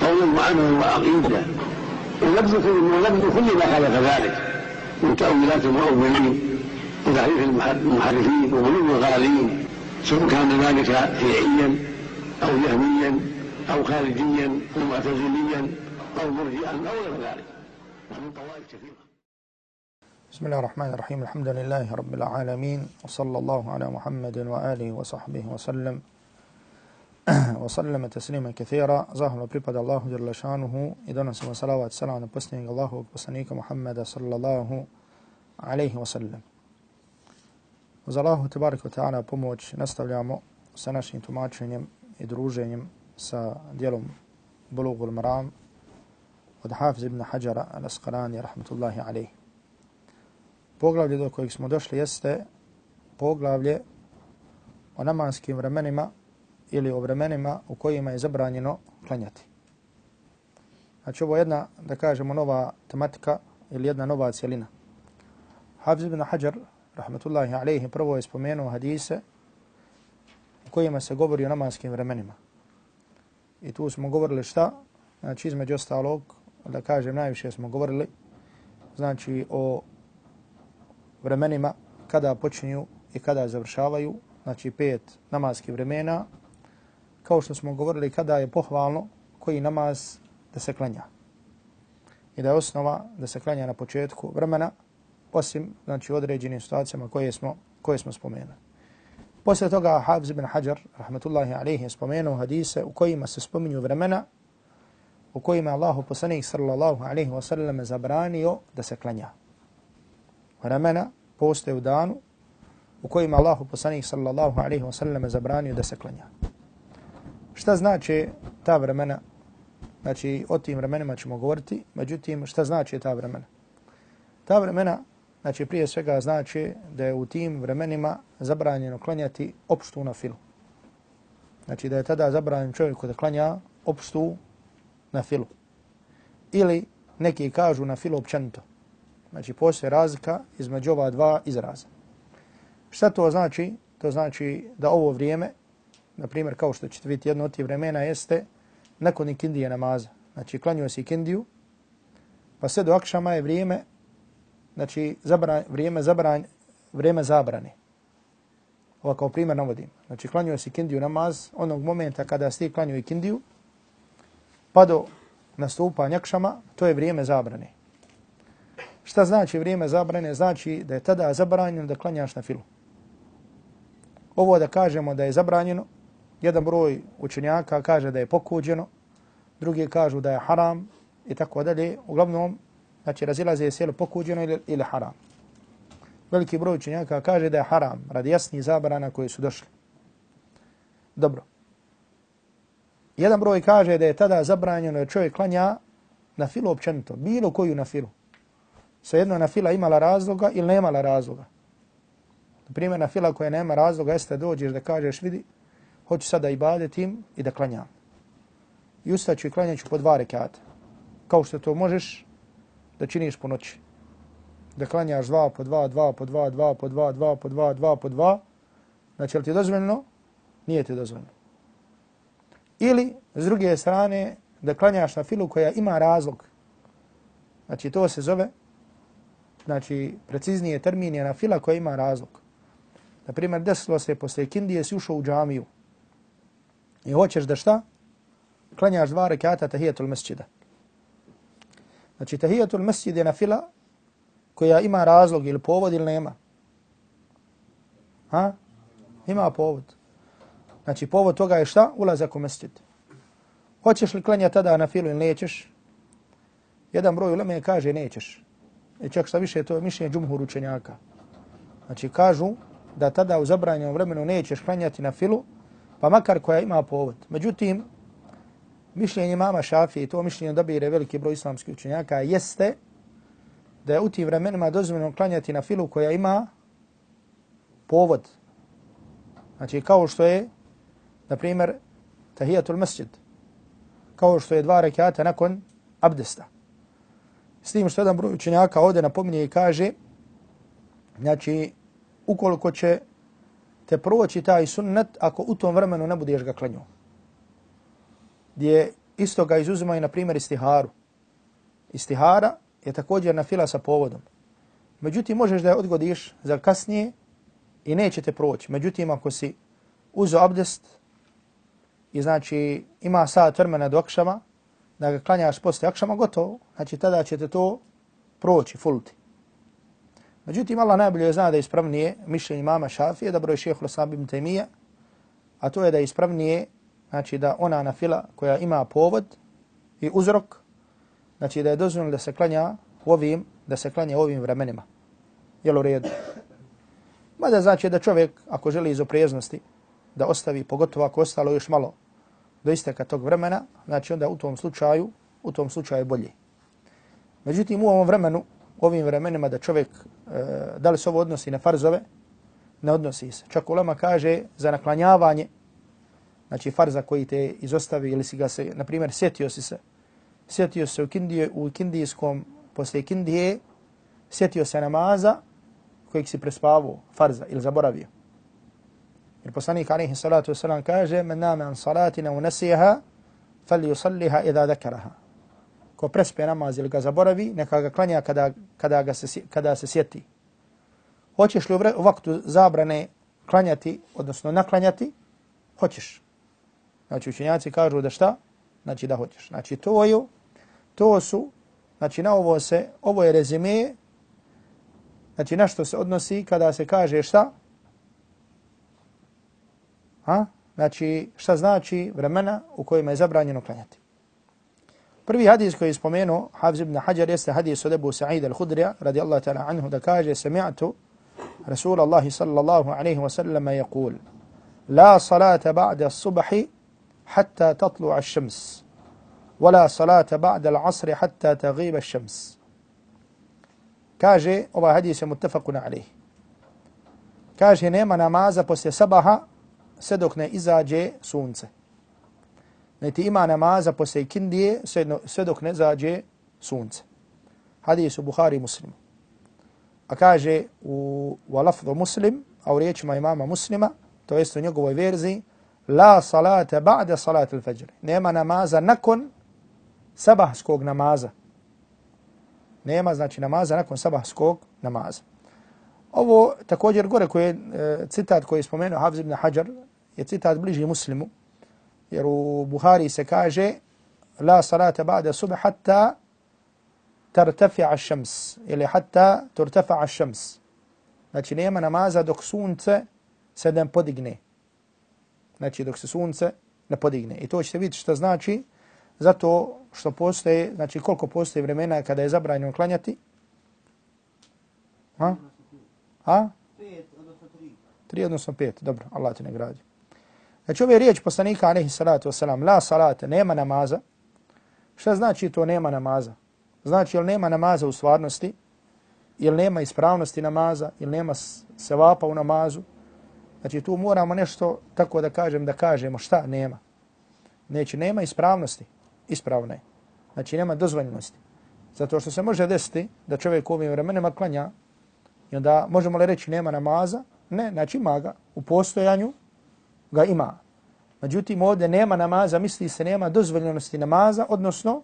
قولا وعملا وعقيده ولبس كل ولبس كل ما خالف ذلك من تأويلات المؤولين وتحريف المحرفين وغلو الغالين سواء كان ذلك شيعيا أو جهميا أو خارجيا أو معتزليا أو مرجئا أو غير ذلك. ومن طوائف كثيرة. بسم الله الرحمن الرحيم. الحمد لله رب العالمين وصلى الله على محمد وآله وصحبه وسلم. وسلم تسليما كثيرا زاهر بريباد الله جل شانه إذن سمى صلوات السلام على بسنين الله وبسنيك محمد صلى الله عليه وسلم Uz Allahu tebarek wa ta'ala pomoć nastavljamo sa našim tumačenjem i druženjem sa dijelom Bulugul Maram od Hafiz ibn Hajara al-Asqalani rahmatullahi alaih. Poglavlje do kojeg smo došli jeste poglavlje o namanskim vremenima ili o vremenima u kojima je zabranjeno klanjati. Znači ovo je jedna, da kažemo, nova tematika ili jedna nova cijelina. Hafiz ibn Hajar, rahmatullahi alaihi, prvo je spomenuo hadise u kojima se govori o namanskim vremenima. I tu smo govorili šta? Znači između ostalog, da kažem, najviše smo govorili znači o vremenima kada počinju i kada završavaju, znači pet namaskih vremena, kao što smo govorili kada je pohvalno koji namaz da se klanja. I da je osnova da se klanja na početku vremena, osim znači, određenim situacijama koje smo, koje smo spomenuli. Poslije toga Hafiz ibn Hajar, rahmatullahi alaihi, je spomenuo hadise u kojima se spominju vremena u kojima je Allahu poslanik sallallahu alaihi wa sallam zabranio da se klanja. Vremena postoje u danu u kojima Allahu poslanik sallallahu alaihi wa sallam zabranio da se klanja. Šta znači ta vremena? Znači, o tim vremenima ćemo govoriti, međutim, šta znači ta vremena? Ta vremena, znači, prije svega znači da je u tim vremenima zabranjeno klanjati opštu na filu. Znači, da je tada zabranjen čovjeku da klanja opštu na filu. Ili neki kažu na filu općenito. Znači, postoje razlika između ova dva izraza. Šta to znači? To znači da ovo vrijeme na primjer, kao što ćete vidjeti jedno od tih vremena, jeste nakon ikindije namaza. Znači, klanjuje se ikindiju, pa sve do akšama je vrijeme, znači, zabran, vrijeme, zabran, vrijeme zabrane. Ovo kao primjer navodim. Znači, klanjuje se ikindiju namaz, onog momenta kada ste klanjuje ikindiju, pa do nastupanja akšama, to je vrijeme zabrane. Šta znači vrijeme zabrane? Znači da je tada zabranjeno da klanjaš na filu. Ovo da kažemo da je zabranjeno, jedan broj učenjaka kaže da je pokuđeno, drugi kažu da je haram i tako dalje. Uglavnom, znači razilaze se je pokuđeno ili, ili haram. Veliki broj učenjaka kaže da je haram radi jasnih zabrana koje su došli. Dobro. Jedan broj kaže da je tada zabranjeno da čovjek klanja na filu općenito, bilo koju na filu. Svejedno na fila imala razloga ili nemala razloga. Na primjer, na fila koja nema razloga, jeste dođeš da kažeš, vidi, hoću sada i badetim i da klanjam. I ustaću i klanjaću po dva rekata. Kao što to možeš da činiš po noći. Da klanjaš dva po dva, dva po dva, dva po dva, dva po dva, dva po dva. Znači, li ti je dozvoljeno? Nije ti dozvoljeno. Ili, s druge strane, da klanjaš na filu koja ima razlog. Znači, to se zove, znači, preciznije termin je na fila koja ima razlog. Na primjer, desilo se posle kindije si ušao u džamiju. I hoćeš da šta? Klanjaš dva rekata tahijatul mesjida. Znači tahijatul mesjid je na fila koja ima razlog ili povod ili nema. Ha? Ima povod. Znači povod toga je šta? Ulazak u mesjid. Hoćeš li klanjati tada na filu ili nećeš? Jedan broj uleme kaže nećeš. I čak šta više to je mišljenje džumhur učenjaka. Znači kažu da tada u zabranjenom vremenu nećeš klanjati na filu, pa makar koja ima povod. Međutim, mišljenje mama Šafije i to mišljenje dobire veliki broj islamskih učenjaka jeste da je u tim vremenima dozvoljeno klanjati na filu koja ima povod. Znači kao što je, na primjer, tahijatul masjid. Kao što je dva rekiata nakon abdesta. S tim što jedan broj učenjaka ovdje napominje i kaže, znači, ukoliko će te proći taj sunnet ako u tom vremenu ne budeš ga klanjao. Gdje isto ga izuzimaju, na primjer, istiharu. Istihara je također na fila sa povodom. Međutim, možeš da je odgodiš za kasnije i neće te proći. Međutim, ako si uzo abdest i znači ima sat vremena do akšama, da ga klanjaš posle akšama, gotovo. Znači, tada će te to proći, fulti. Međutim, Allah najbolje zna da je ispravnije mišljenje mama Šafije, da broj šeho Lasab ibn Taymija, a to je da je ispravnije, znači da ona na fila koja ima povod i uzrok, znači da je dozvoljeno da se klanja u ovim, da se klanja u ovim vremenima. Jel u redu? Mada znači da čovjek, ako želi iz opreznosti, da ostavi, pogotovo ako ostalo još malo do isteka tog vremena, znači onda u tom slučaju, u tom slučaju bolje. Međutim, u ovom vremenu, u ovim vremenima da čovjek, e, da li se ovo odnosi na farzove, ne odnosi se. Čak ulema kaže za naklanjavanje, znači farza koji te izostavi ili si ga se, na primjer, sjetio si se, sjetio se u, kindije, u kindijskom, posle kindije, sjetio se namaza kojeg si prespavao, farza ili zaboravio. Jer poslanik alaihi salatu wasalam kaže men name an salatina unesijeha, fal yusalliha idha dakaraha. Ko prespe namaz ili ga zaboravi, neka ga klanja kada, kada, ga se, kada se sjeti. Hoćeš li u vaktu zabrane klanjati, odnosno naklanjati? Hoćeš. Znači učenjaci kažu da šta? Znači da hoćeš. Znači to je, to su, znači na ovo se, ovo je rezime, znači na što se odnosi kada se kaže šta? Ha? Znači, šta znači vremena u kojima je zabranjeno klanjati? Prvi hadis koji je spomenuo Hafiz ibn Hajar jeste hadis od Ebu Sa'id al-Hudrija radijallahu ta'ala anhu da kaže sami'atu Rasul Allah sallallahu alaihi wa sallam yaqul La salata ba'da subahi hatta tatlu'a shams ولا صلاة بعد العصر حتى تغيب الشمس kaže ovaj hadis je muttafaqun alayh kaže nema namaza posle sabaha sve dok ne izađe sunce. Niti ima namaza posle ikindije sve dok ne zađe sunce. Hadis u Buhari muslimu. A kaže u, u lafzu muslim, a u riječima imama muslima, to jest u njegovoj verziji, la salata ba'da salat al-fajr. Nema namaza nakon sabahskog namaza. Nema znači namaza nakon sabahskog namaza. Ovo također gore koji je e, citat koji je spomenuo Hafiz ibn Hajar je citat bliži muslimu, jer u Buhari se kaže la salata ba'da subh hatta tartafi'a shams ili hatta turtafa'a shams. Znači nema namaza dok sunce se ne podigne. Znači dok se sunce ne podigne. I to ćete vidjeti što znači zato što postoje, znači koliko postoje vremena kada je zabranjeno klanjati? Ha? Ha? Tri, odnosno pet. Dobro, Allah te ne gradi. Znači ove riječ poslanika alaihi salatu wasalam, la salata, nema namaza. Šta znači to nema namaza? Znači jel nema namaza u stvarnosti, jel nema ispravnosti namaza, jel nema sevapa u namazu. Znači tu moramo nešto tako da kažem, da kažemo šta nema. Znači nema ispravnosti, ispravne. Znači nema dozvoljenosti. Zato što se može desiti da čovjek u ovim vremenima klanja i onda možemo li reći nema namaza? Ne, znači ima ga u postojanju, ga ima. Međutim, ovdje nema namaza, misli se nema dozvoljenosti namaza, odnosno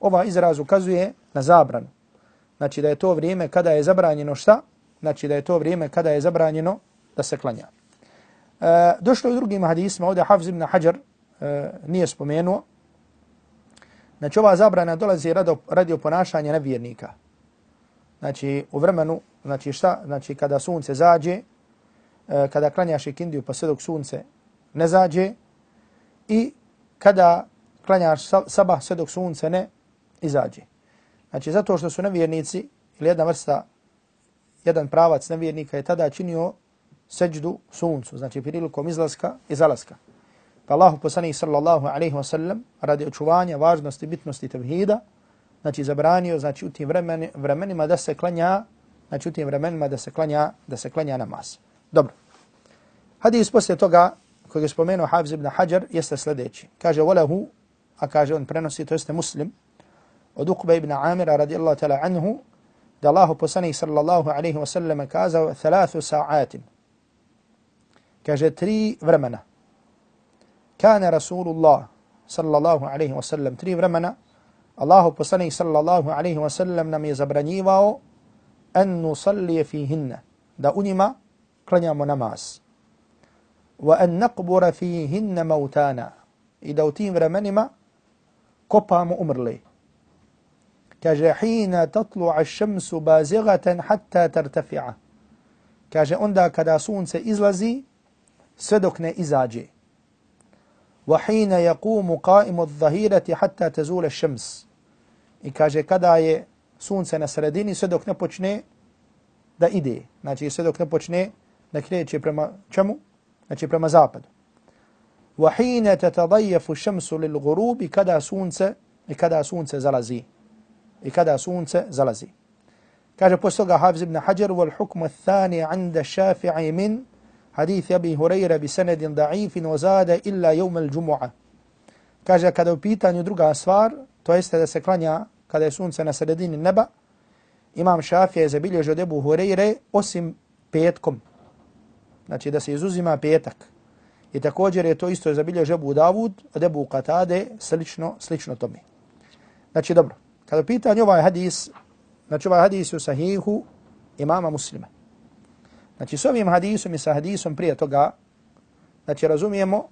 ova izraz ukazuje na zabranu. Znači da je to vrijeme kada je zabranjeno šta? Znači da je to vrijeme kada je zabranjeno da se klanja. E, došlo u drugim hadisima, ovdje Hafz ibn Hajar e, nije spomenuo. Znači ova zabrana dolazi rado, radi oponašanja ponašanje nevjernika. Znači u vremenu, znači šta? Znači kada sunce zađe, e, kada klanjaš ikindiju pa sve dok sunce ne zađe i kada klanjaš sabah sve dok sunce ne izađe. Znači zato što su nevjernici ili jedna vrsta, jedan pravac nevjernika je tada činio seđdu suncu, znači prilikom izlaska i zalaska. Pa Allahu poslanih sallallahu alaihi wasallam radi očuvanja važnosti bitnosti tevhida, znači zabranio znači u tim vremeni, vremenima da se klanja, znači u tim vremenima da se klanja, da se klanja namaz. Dobro. Hadis poslije toga koji je spomenuo Hafiz ibn Hajar jeste sljedeći. Kaže, volahu, a kaže on prenosi, to jeste muslim, od Uqba ibn Amira radijallahu ta'la anhu, da Allahu poslanik sallallahu alaihi wa sallam kazao thalathu sa'atin. Kaže, tri vremena. Kana Rasulullah sallallahu alaihi wa sallam, tri vremena, Allahu poslanik sallallahu alaihi wa sallam nam je zabranjivao an nusallije fihinna, da u njima klanjamo namaz. وأن نقبر فيهن موتانا إذا i da u tim vremenima kopamo umrli. Kaže, hina tatlu ašemsu bazigatan hatta tartafi'a. Kaže, onda kada sunce izlazi, sve dok ne izađe. Wa hina yaqumu qa'imu adh-dhahirati hatta tazula ash-shams. I kaže kada je sunce na sredini sve dok ne počne da ide. Znači sve dok ne počne da kreće prema čemu? Znači prema zapadu. Wa hina tatadayyafu ash-shamsu lil-ghurub kada sunce i kada sunce zalazi. I kada sunce zalazi. Kaže posle toga Hafiz ibn Hajar wal hukmu ath-thani 'inda Shafi'i min hadith Abi Hurajra bi sanadin da'ifin wa zada illa yawm al-jum'a. Kaže kada u pitanju druga stvar, to jeste da se klanja kada je sunce na sredini neba, Imam Šafija je zabilježio od Ebu Hureyre osim petkom. Znači da se izuzima petak. I također je to isto je zabilježio Ebu Davud od Ebu Katade slično, slično tome. Znači dobro, kada pitanje ovaj hadis, znači ovaj hadis u sahihu imama muslima. Znači s ovim hadisom i sa hadisom prije toga, znači razumijemo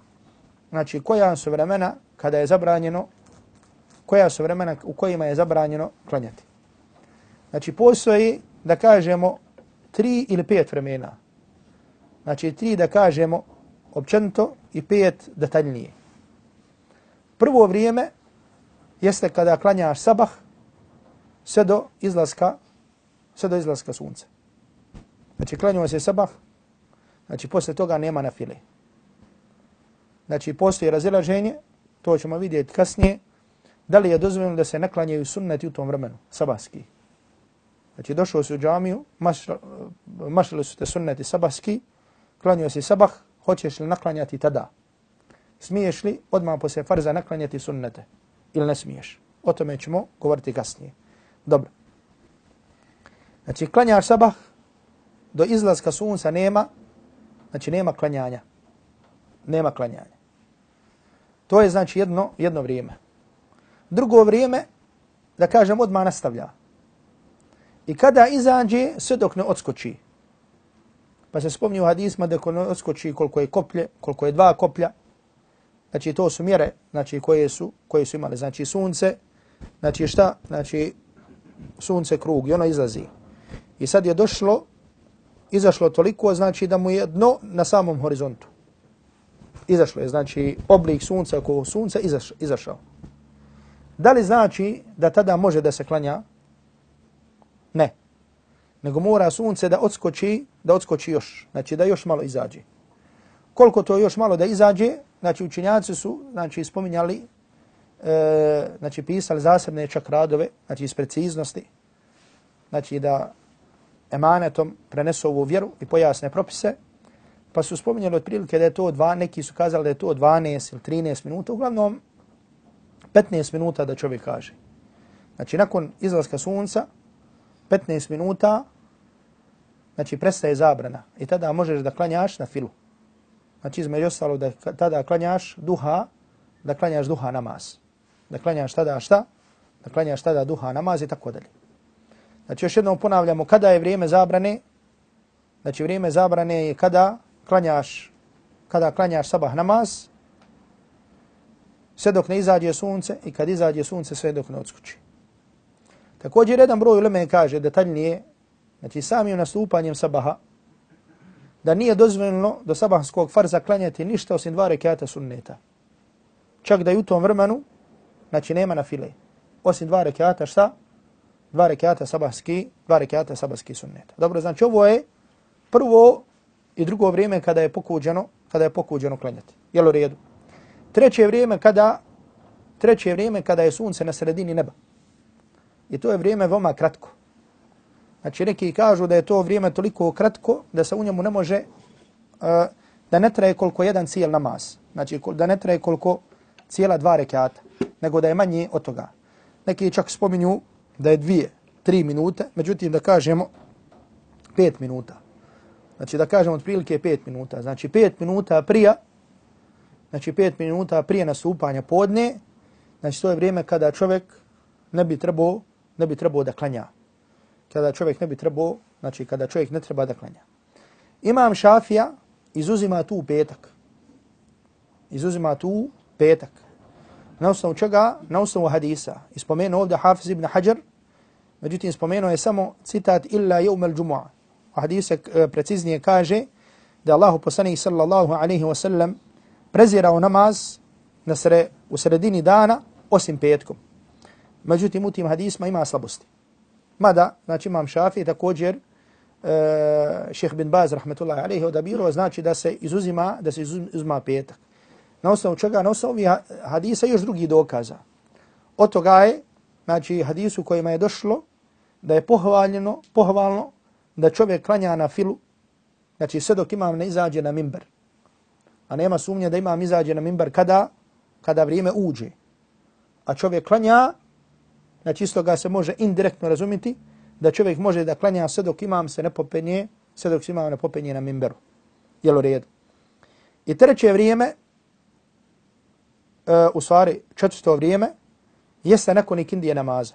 znači koja su vremena kada je zabranjeno, koja su vremena u kojima je zabranjeno klanjati. Znači postoji da kažemo tri ili pet vremena. Znači tri da kažemo općenito i pet detaljnije. Prvo vrijeme jeste kada klanjaš sabah sve do izlaska, sve do izlaska sunca. Znači, klanjamo se sabah, znači, posle toga nema na file. Znači, postoji razilaženje, to ćemo vidjeti kasnije, da li je dozvoljeno da se naklanjaju sunneti u tom vremenu, sabahski. Znači, došao se u džamiju, mašali su te sunneti sabahski, klanio si sabah, hoćeš li naklanjati tada? Smiješ li odmah poslije farza naklanjati sunnete? Ili ne smiješ? O tome ćemo govoriti kasnije. Dobro. Znači, klanjaš sabah, do izlaska sunca nema, znači nema klanjanja. Nema klanjanja. To je znači jedno, jedno vrijeme. Drugo vrijeme, da kažem, odmah nastavlja. I kada izađe, sve dok ne odskoči. Pa se spomni u hadisma da ne odskoči koliko je koplje, koliko je dva koplja. Znači to su mjere znači, koje, su, koje su imale. Znači sunce, znači šta? Znači sunce krug i ono izlazi. I sad je došlo izašlo toliko, znači da mu je dno na samom horizontu. Izašlo je, znači oblik sunca oko sunca izaš, izašao. Da li znači da tada može da se klanja? Ne. Nego mora sunce da odskoči, da odskoči još. Znači da još malo izađe. Koliko to još malo da izađe, znači učinjaci su znači, spominjali, e, znači pisali zasebne čak radove, znači iz preciznosti, znači da emanetom prenesu ovu vjeru i pojasne propise, pa su spominjali otprilike da je to dva, neki su kazali da je to 12 ili 13 minuta, uglavnom 15 minuta da čovjek kaže. Znači, nakon izlaska sunca, 15 minuta, znači, prestaje zabrana i tada možeš da klanjaš na filu. Znači, između ostalo da tada klanjaš duha, da klanjaš duha namaz. Da klanjaš tada šta? Da klanjaš tada duha namaz i tako dalje. Znači još jednom ponavljamo kada je vrijeme zabrane. Znači vrijeme zabrane je kada klanjaš, kada klanjaš sabah namaz, sve dok ne izađe sunce i kad izađe sunce sve dok ne odskuči. Također jedan broj uleme kaže detaljnije, znači samim nastupanjem sabaha, da nije dozvoljeno do sabahskog farza klanjati ništa osim dva rekiata sunneta. Čak da je u tom vremenu, znači nema na file. Osim dva rekiata šta? dva rekiata sabahski, dva rekiata sabahski sunnet. Dobro, znači ovo je prvo i drugo vrijeme kada je pokuđeno, kada je pokuđeno klanjati. Jel u redu? treće vrijeme kada treće vrijeme kada je sunce na sredini neba. I to je vrijeme veoma kratko. Znači neki kažu da je to vrijeme toliko kratko da se u njemu ne može eh, da ne traje koliko jedan cijel namaz. Znači da ne traje koliko cijela dva rekata, nego da je manji od toga. Neki čak spominju da je dvije, tri minute, međutim da kažemo pet minuta. Znači da kažemo otprilike pet minuta. Znači pet minuta prija, znači pet minuta prije nastupanja podne, znači to je vrijeme kada čovjek ne bi trebao, ne bi trebao da klanja. Kada čovjek ne bi trebao, znači kada čovjek ne treba da klanja. Imam Šafija izuzima tu petak. Izuzima tu petak. Na osnovu čega? Na osnovu hadisa. Ispomenuo ovdje Hafiz ibn Hajar, međutim spomenuo je samo citat illa jeumel al-đumu'a. U hadise preciznije kaže da Allahu poslanih sallallahu alaihi wa sallam prezirao namaz na sre, u sredini dana osim petkom. Međutim, u tim hadisma ima slabosti. Mada, znači imam šafi također, e, uh, šeheh bin Baz, rahmetullahi alaihi, odabiro, znači da se izuzima, da se izuzima petak. Na osnovu čega? Na osnovu hadisa još drugi dokaza. Od toga je, znači hadisu kojima je došlo, da je pohvaljeno, pohvalno da čovjek klanja na filu, znači sve dok imam ne izađe na mimber. A nema sumnje da imam izađe na mimber kada? Kada vrijeme uđe. A čovjek klanja, znači isto ga se može indirektno razumiti, da čovjek može da klanja sve dok imam se ne popenje, sve dok imam ne popenje na mimberu. Jel u redu? I treće vrijeme, uh, u stvari četvrto vrijeme, jeste nakon ikindije namaza.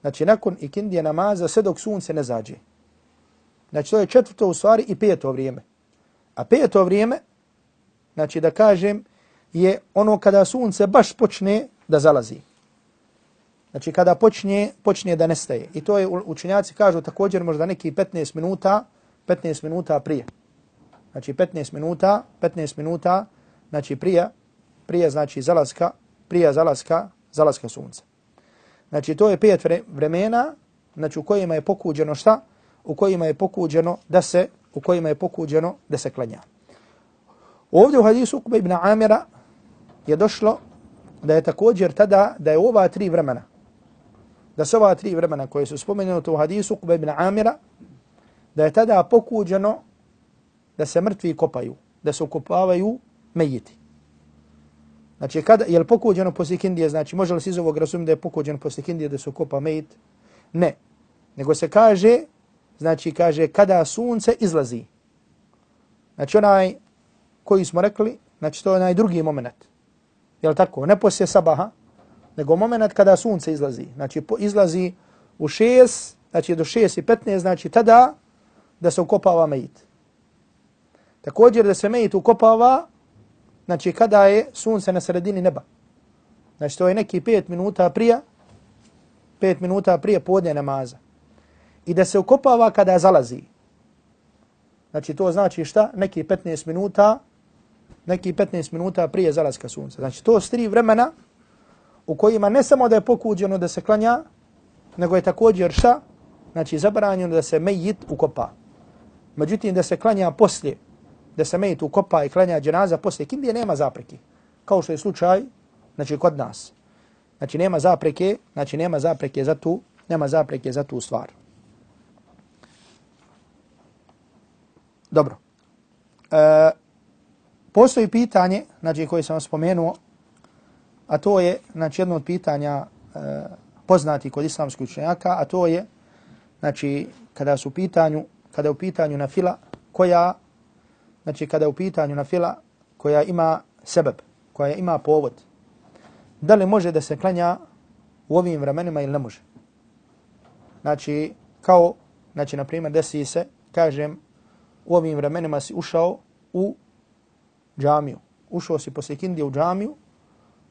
Znači nakon ikindije namaza sve dok sunce ne zađe. Znači to je četvrto u stvari i peto vrijeme. A peto vrijeme, znači da kažem, je ono kada sunce baš počne da zalazi. Znači kada počne, počne da nestaje. I to je učenjaci kažu također možda neki 15 minuta, 15 minuta prije. Znači 15 minuta, 15 minuta, znači prije, prije znači zalaska, prije zalaska, zalaska sunca. Znači to je pet vremena, znači u kojima je pokuđeno šta? U kojima je pokuđeno da se, u kojima je pokuđeno da se klanja. Ovdje u hadisu Ukba ibn Amira je došlo da je također tada, da je ova tri vremena, da se ova tri vremena koje su spomenuti u hadisu Ukba ibn Amira, da je tada pokuđeno da se mrtvi kopaju, da se ukopavaju mejiti. Znači, kada, je li pokuđeno poslije kindije, znači, može li se iz ovog razumiti da je pokuđeno poslije kindije da se ukopa mejit? Ne. Nego se kaže, znači, kaže, kada sunce izlazi. Znači, onaj koji smo rekli, znači, to je onaj drugi moment. Je li tako? Ne poslije sabaha, nego moment kada sunce izlazi. Znači, po, izlazi u 6, znači, do 6 i petne, znači, tada da se ukopava mejit. Također da se mejit ukopava, znači kada je sunce na sredini neba. Znači to je neki 5 minuta prije, 5 minuta prije podne namaza. I da se ukopava kada zalazi. Znači to znači šta? Neki 15 minuta, neki 15 minuta prije zalaska sunca. Znači to su tri vremena u kojima ne samo da je pokuđeno da se klanja, nego je također šta? Znači zabranjeno da se mejit ukopa. Međutim da se klanja poslije da se mejit ukopa i klanja dženaza posle kindije, nema zapreke. Kao što je slučaj, znači kod nas. Znači nema zapreke, znači nema zapreke za tu, nema zapreke za tu stvar. Dobro. E, postoji pitanje, znači koje sam spomenuo, a to je, znači jedno od pitanja e, poznati kod islamskih učenjaka, a to je, znači kada su u pitanju, kada je u pitanju na fila koja znači kada je u pitanju na fila koja ima sebeb, koja ima povod, da li može da se klanja u ovim vremenima ili ne može? Znači, kao, znači, na primjer, desi se, kažem, u ovim vremenima si ušao u džamiju. Ušao si poslije kindije u džamiju,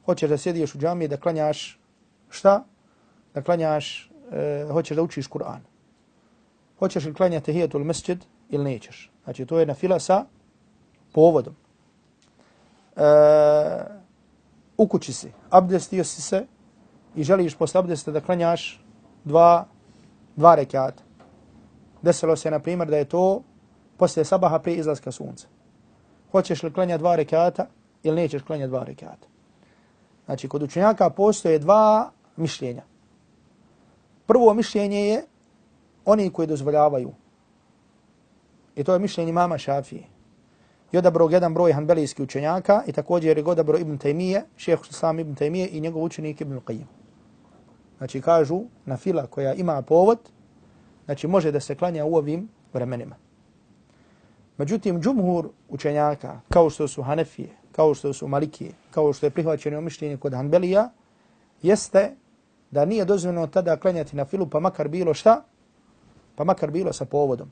hoćeš da sjediš u džamiji da klanjaš šta? Da klanjaš, e, hoćeš da učiš Kur'an. Hoćeš li klanjati hijetul mesjid ili nećeš? Znači, to je na fila sa povodom. E, u kući si, abdestio si se i želiš posle abdesta da klanjaš dva, dva rekiata. Desilo se, na primjer, da je to posle sabaha prije izlaska sunca. Hoćeš li klanja dva rekiata ili nećeš klanjati dva rekata. Znači, kod učenjaka postoje dva mišljenja. Prvo mišljenje je oni koji dozvoljavaju. I to je mišljenje mama Šafije. I odabro jedan broj hanbelijskih učenjaka i također je odabro Ibn Taymije, šeho Islam Ibn Taymije i njegov učenik Ibn Qayyim. Znači, kažu na fila koja ima povod, znači može da se klanja u ovim vremenima. Međutim, džumhur učenjaka, kao što su Hanefije, kao što su Malikije, kao što je prihvaćeno mišljenje kod Hanbelija, jeste da nije dozvoljeno tada klanjati na filu, pa makar bilo šta, pa makar bilo sa povodom.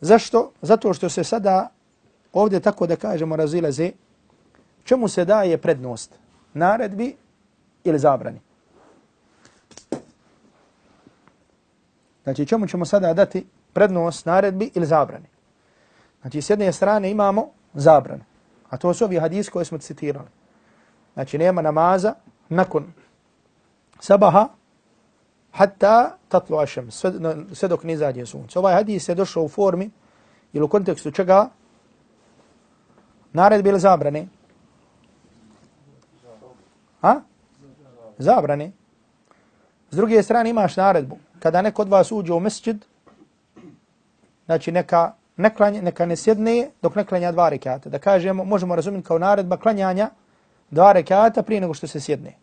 Zašto? Zato što se sada ovdje tako da kažemo razilaze čemu se daje prednost? Naredbi ili zabrani? Znači čemu ćemo sada dati prednost naredbi ili zabrani? Znači s jedne strane imamo zabranu. A to su ovi hadisi koje smo citirali. Znači nema namaza nakon sabaha hatta tatlu ašem, sve, sve dok ne izađe sunce. Ovaj hadis je došao u formi ili u kontekstu čega naredbe ili zabrane? Ha? Zabrane. S druge strane imaš naredbu. Kada neko od vas uđe u mesjid, znači neka ne klanja, neka ne sjedne dok ne klanja dva rekata. Da kažemo, možemo razumjeti kao naredba klanjanja dva rekata prije nego što se sjedne.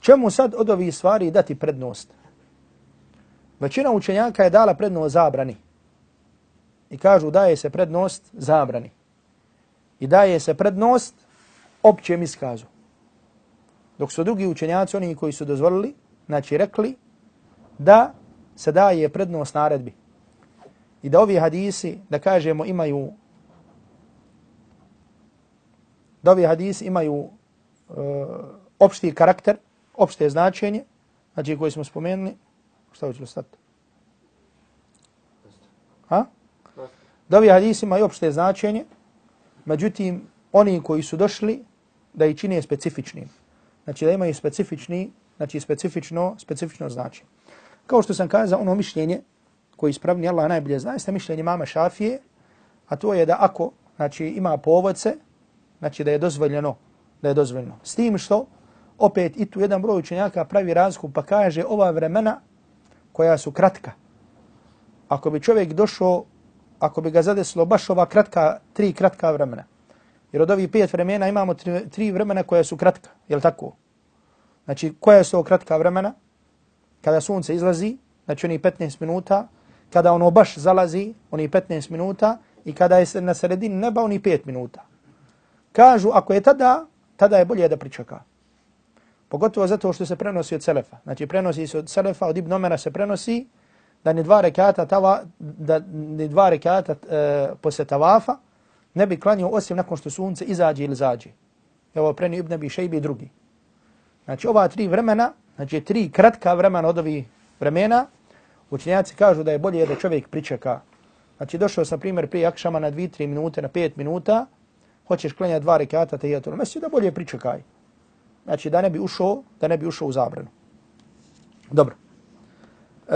Čemu sad od ovih stvari dati prednost? Većina učenjaka je dala prednost zabrani. I kažu daje se prednost zabrani. I daje se prednost općem iskazu. Dok su drugi učenjaci, oni koji su dozvolili, znači rekli da se daje prednost naredbi i da ovi hadisi, da kažemo, imaju da ovi hadisi imaju uh, opšti karakter, opšte značenje, znači koji smo spomenuli, šta hoću stati? Ha? Da ovi hadisi imaju opšte značenje, međutim, oni koji su došli, da ih čine specifičnim. Znači da imaju specifični, znači specifično, specifično značenje. Kao što sam kazao, ono mišljenje koji ispravni Allah najbolje zna, jeste mišljenje mama Šafije, a to je da ako znači, ima povodce, znači da je dozvoljeno, da je dozvoljeno. S tim što, opet i tu jedan broj učenjaka pravi razliku pa kaže ova vremena koja su kratka. Ako bi čovjek došao, ako bi ga zadesilo baš ova kratka, tri kratka vremena. Jer od ovih pet vremena imamo tri, tri vremena koja su kratka, je li tako? Znači, koja su kratka vremena? Kada sunce izlazi, znači oni 15 minuta, kada ono baš zalazi, oni 15 minuta, i kada je na sredini neba, oni 5 minuta. Kažu, ako je tada, tada je bolje da pričeka. Pogotovo zato što se prenosi od Selefa. Znači, prenosi se od Selefa, od Ibn Omera se prenosi da ni dva rekata, tava, da ni dva rekata e, posle tavafa ne bi klanio osim nakon što sunce izađe ili zađe. Evo, prenio Ibn Abi Šejbi drugi. Znači, ova tri vremena, znači tri kratka vremena od ovih vremena, Učenjaci kažu da je bolje da čovjek pričeka. Znači došao sam primjer prije akšama na 2-3 minute, na 5 minuta, hoćeš klanjati dva rekata te jetu. Mesi da bolje pričekaj. Znači da ne bi ušao, da ne bi ušao u zabranu. Dobro. E,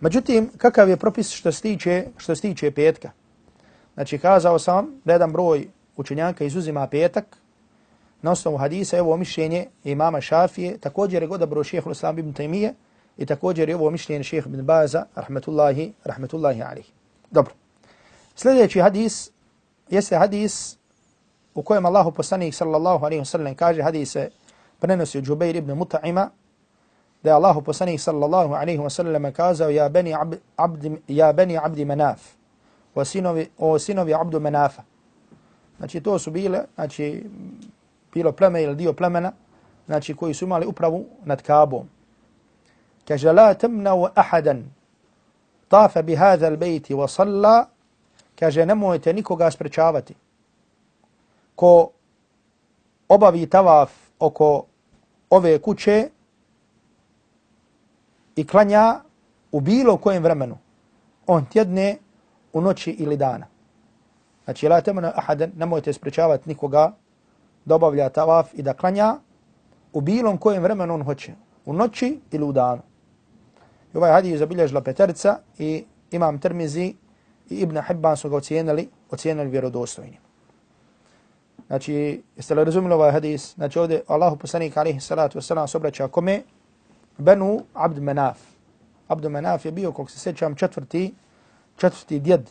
međutim, kakav je propis što se tiče, što se tiče petka? Znači kazao sam da jedan broj učenjaka izuzima petak na osnovu hadisa, evo mišljenje imama Šafije, također je god broj šehehu Islam ibn Taymiye, I također je ovo mišljenje šeheh bin Baza, rahmetullahi, rahmetullahi alih. Dobro. Sljedeći hadis jeste hadis u kojem Allahu poslanik sallallahu alaihi wasallam kaže hadise prenosi od Jubair ibn Muta'ima da je Allahu poslanik sallallahu alaihi wasallam kazao ja beni abdi, ja beni abdi manaf o sinovi, o sinovi abdu manafa. Znači to su bile, znači bilo pleme ili dio plemena, znači koji su imali upravu nad Kabom kaže la temnau ahadan. Tafa bi hadha al-bayt wa salla. Kaže nemojte nikoga sprečavati. Ko obavi tavaf oko ove kuće i klanja u bilo kojem vremenu on tjedne u noći ili dana. Znači la temna ahadan. Nemojte sprečavati nikoga da obavlja tavaf i da klanja u bilo kojem vremenu on hoće u noći ili u danu. I ovaj hadij zabilježila peterica i imam Termizi i Ibn Hibban su ga ocijenili, ocijenili vjerodostojni. Znači, jeste li razumili ovaj hadis? Znači, ovdje Allahu poslanik alaihi salatu wasalam se obraća kome? Benu Abd Menaf. Abd Menaf je bio, koliko se sjećam, četvrti, četvrti djed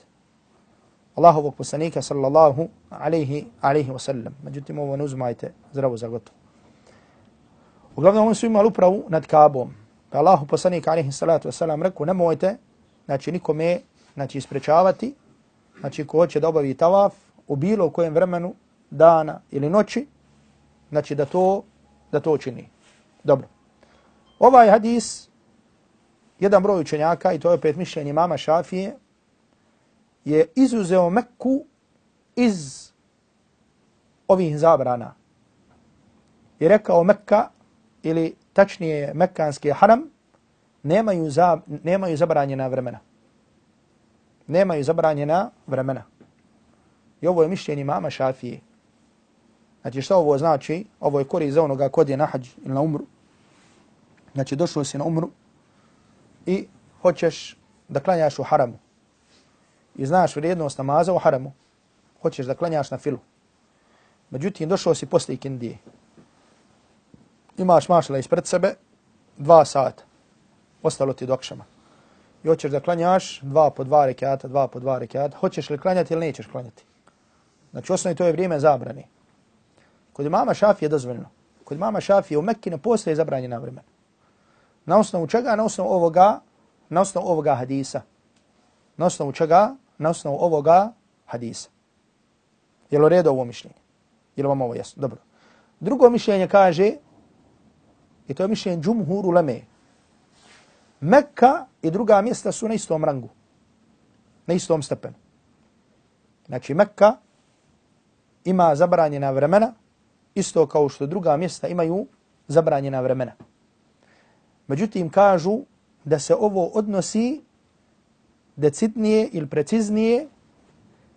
Allahovog poslanika sallallahu alaihi, alaihi wasallam. Međutim, ovo ne uzmajte zdravo za gotovo. Uglavnom, oni su imali upravu nad Kabom. Pa Allahu poslanik alaihi salatu wasalam rekao, nemojte, znači, nikome, znači, isprečavati, znači, ko hoće da obavi tavaf u bilo kojem vremenu, dana ili noći, znači da to, da to čini. Dobro. Ovaj hadis, jedan broj učenjaka, i to je opet mišljenje mama Šafije, je izuzeo Mekku iz ovih zabrana. I rekao Mekka, ili tačnije Mekkanski haram, nemaju, za, nemaju zabranjena vremena. Nemaju zabranjena vremena. I ovo je mišljenje mama Šafije. Znači što ovo znači? Ovo je korist za onoga kod je na hađ ili na umru. Znači došao si na umru i hoćeš da klanjaš u haramu. I znaš vrijednost namaza u haramu. Hoćeš da klanjaš na filu. Međutim, došao si posle ikindije. Imaš mašala ispred sebe dva sata. Ostalo ti dokšama. I hoćeš da klanjaš dva po dva rekiata, dva po dva rekiata. Hoćeš li klanjati ili nećeš klanjati? Znači, osnovno to je vrijeme zabrani. Kod imama Šafije je dozvoljeno. Kod imama Šafije u Mekke ne postoje zabranjena vremena. Na osnovu čega? Na osnovu ovoga, na osnovu ovoga hadisa. Na osnovu čega? Na osnovu ovoga hadisa. Je li redo ovo mišljenje? Je li vam ovo jasno? Dobro. Drugo mišljenje kaže, i to je mišljenje džumhuru leme, Mekka i druga mjesta su na istom rangu. Na istom stepenu. Znači Mekka ima zabranjena vremena, isto kao što druga mjesta imaju zabranjena vremena. Međutim, kažu da se ovo odnosi decidnije ili preciznije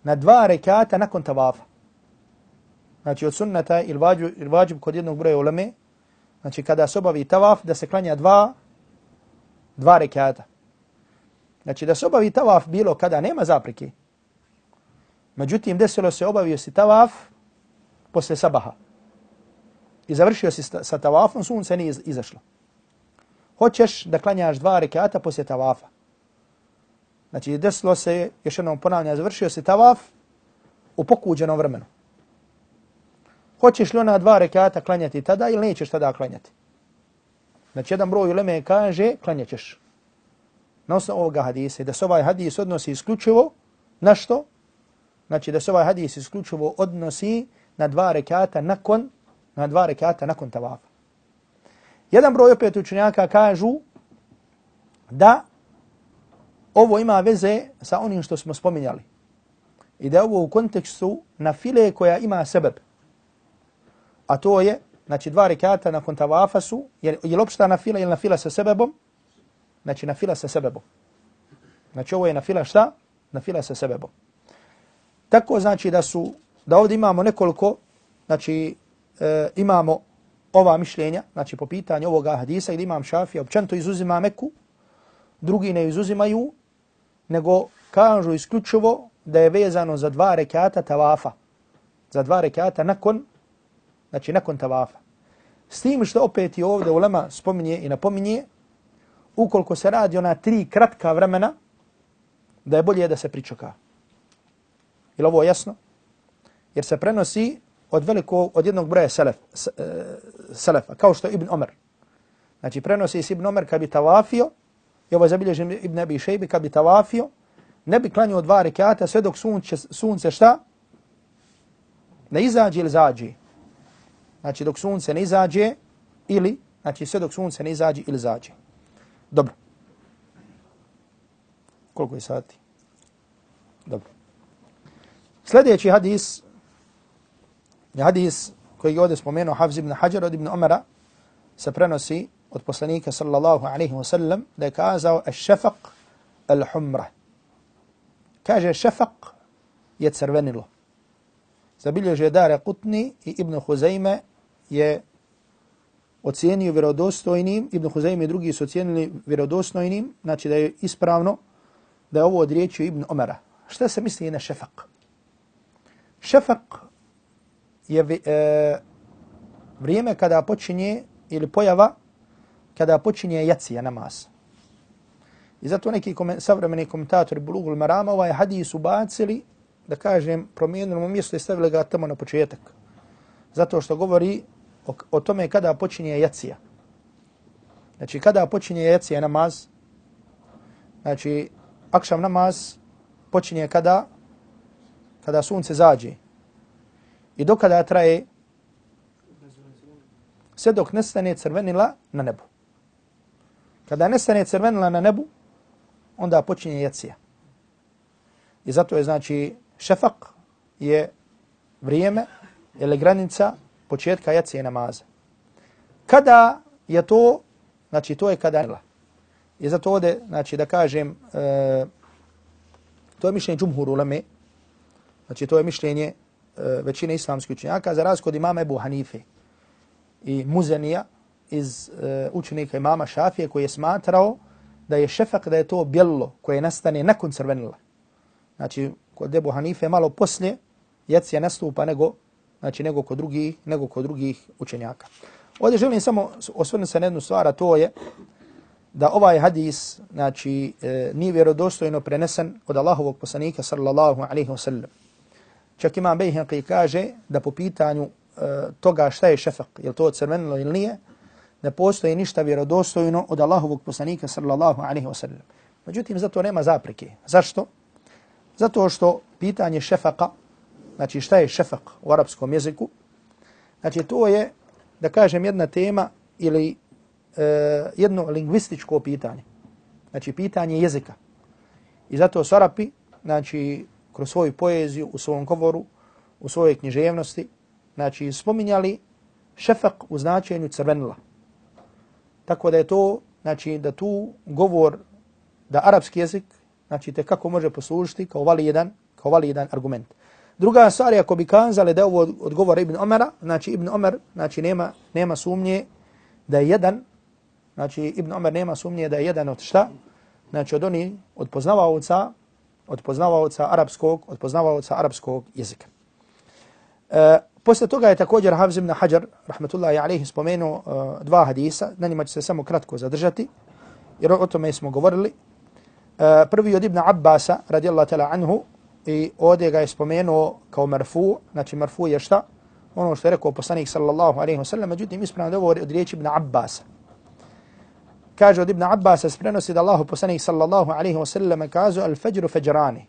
na dva rekata nakon tavafa. Znači, od sunnata ili vađib, il kod jednog broja uleme, znači kada se obavi tavaf, da se klanja dva, dva rekata. Znači, da se obavi tavaf bilo kada nema zapreke. Međutim, desilo se obavio si tavaf posle sabaha i završio si sa tavafom, sunce nije izašlo. Hoćeš da klanjaš dva rekata posle tavafa. Znači, desilo se, još jednom ponavljam, završio si tavaf u pokuđenom vremenu. Hoćeš li ona dva rekata klanjati tada ili nećeš tada klanjati? Znači, jedan broj uleme kaže, klanjaćeš. Na osnovu ovoga hadisa, da se ovaj hadis odnosi isključivo na što? Znači, da se ovaj hadis isključivo odnosi na dva rekata nakon na dva rekata nakon tavafa. Jedan broj opet učenjaka kažu da ovo ima veze sa onim što smo spominjali. I da ovo u kontekstu na file koja ima sebeb. A to je, znači dva rekata nakon tavafa su, je, je li opšta na fila ili na fila sa sebebom? Znači na fila sa sebebom. Znači ovo je na fila šta? Na fila sa sebebom. Tako znači da su, da ovdje imamo nekoliko, znači e, imamo ova mišljenja, znači po pitanju ovoga hadisa, gdje imam šafija, općento izuzima Meku, drugi ne izuzimaju, nego kažu isključivo da je vezano za dva rekata tavafa. Za dva rekata nakon, znači nakon tavafa. S tim što opet i ovdje ulema spominje i napominje, ukoliko se radi ona tri kratka vremena, da je bolje da se pričeka. Je ovo jasno? Jer se prenosi od veliko od jednog broja selef, e, selefa, kao što je Ibn Omer. Znači, prenosi se Ibn Omer kad bi tavafio, i ovo je zabilježen Ibn Abi Šejbi, kad bi tavafio, ne bi klanio dva rekata sve dok sunce, sunce šta? Ne izađe ili zađe. Znači, dok sunce ne izađe ili, znači, sve dok sunce ne izađe ili zađe. Dobro. Koliko je sati? Dobro. Sljedeći hadis je hadis koji je ovdje spomenuo Hafz ibn Hajar od ibn Umara se prenosi od poslanika sallallahu alaihi wa sallam da je kazao al-šafaq al-humra. Kaže šefak je crvenilo. Zabilježe Dare Kutni i Ibn Huzeyme je ocijenio vjerodostojnim, Ibn Huzayme i drugi su ocijenili vjerodostojnim, znači da je ispravno da je ovo od riječi Ibn Omara. Šta se misli na šefak? Šefak je e, vrijeme kada počinje ili pojava kada počinje jacija namaz. I zato neki komen, savremeni komentatori Bulugul Marama ovaj hadis ubacili, da kažem, promijenili mu mjesto i stavili ga tamo na početak. Zato što govori o, o tome kada počinje jacija. Znači, kada počinje jacija namaz, znači, akšam namaz počinje kada? Kada sunce zađe. I do kada traje? Sve dok nestane crvenila na nebu. Kada nestane crvenila na nebu, onda počinje jacija. I zato je znači šefak je vrijeme ili granica početka jacije namaza. Kada je to, znači to je kada je I zato ovdje, znači da kažem, e, to je mišljenje džumhuru lame, znači to je mišljenje e, većine islamskih učenjaka, za razliku od imama Ebu Hanife i Muzenija iz e, učenika imama Šafije koji je smatrao da je šefak, da je to bjelo koje nastane nakon crvenila. Znači, kod Ebu Hanife malo poslije jacija nastupa nego, znači, nego kod drugih, nego kod drugih učenjaka. Ovdje želim samo osvrnuti se na jednu stvar, a to je da ovaj hadis znači, e, nije vjerodostojno prenesen od Allahovog poslanika sallallahu alaihi wa sallam. Čak imam Bejhenqi kaže da po pitanju e, toga šta je šefak, je to crvenilo ili nije, ne postoji ništa vjerodostojno od Allahovog poslanika sallallahu alaihi wa sallam. Međutim, zato nema zapreke. Zašto? Zato što pitanje šefaka, znači šta je šefak u arapskom jeziku, znači to je, da kažem, jedna tema ili e, jedno lingvističko pitanje. Znači pitanje jezika. I zato su Arapi, znači kroz svoju poeziju, u svom govoru, u svojoj književnosti, znači spominjali šefak u značenju crvenila. Tako da je to, znači da tu govor, da arapski jezik, znači te kako može poslužiti kao validan, kao validan argument. Druga stvar je ako bi kanzale da je ovo odgovor Ibn Omera, znači Ibn Omer znači nema, nema sumnje da je jedan, znači Ibn Omer nema sumnje da je jedan od šta? Znači od oni, od poznavaoca, od poznavaoca arapskog, od poznavaoca arapskog jezika. E, Posle toga je također Hafz ibn Hajar, rahmetullahi alaihi, spomenuo uh, dva hadisa, na njima ću se samo kratko zadržati, jer o tome smo govorili. Uh, prvi od Ibn Abbasa, radijallahu tala anhu, i ovdje ga je spomenuo kao marfu, znači marfu je šta? Ono što je rekao poslanik sallallahu alaihi wa sallam, međutim ispravno da od riječi Ibn Abbasa. Kaže od Ibn Abbasa se prenosi da Allahu poslanik sallallahu alaihi wa sallam kazu al fajru fajrani.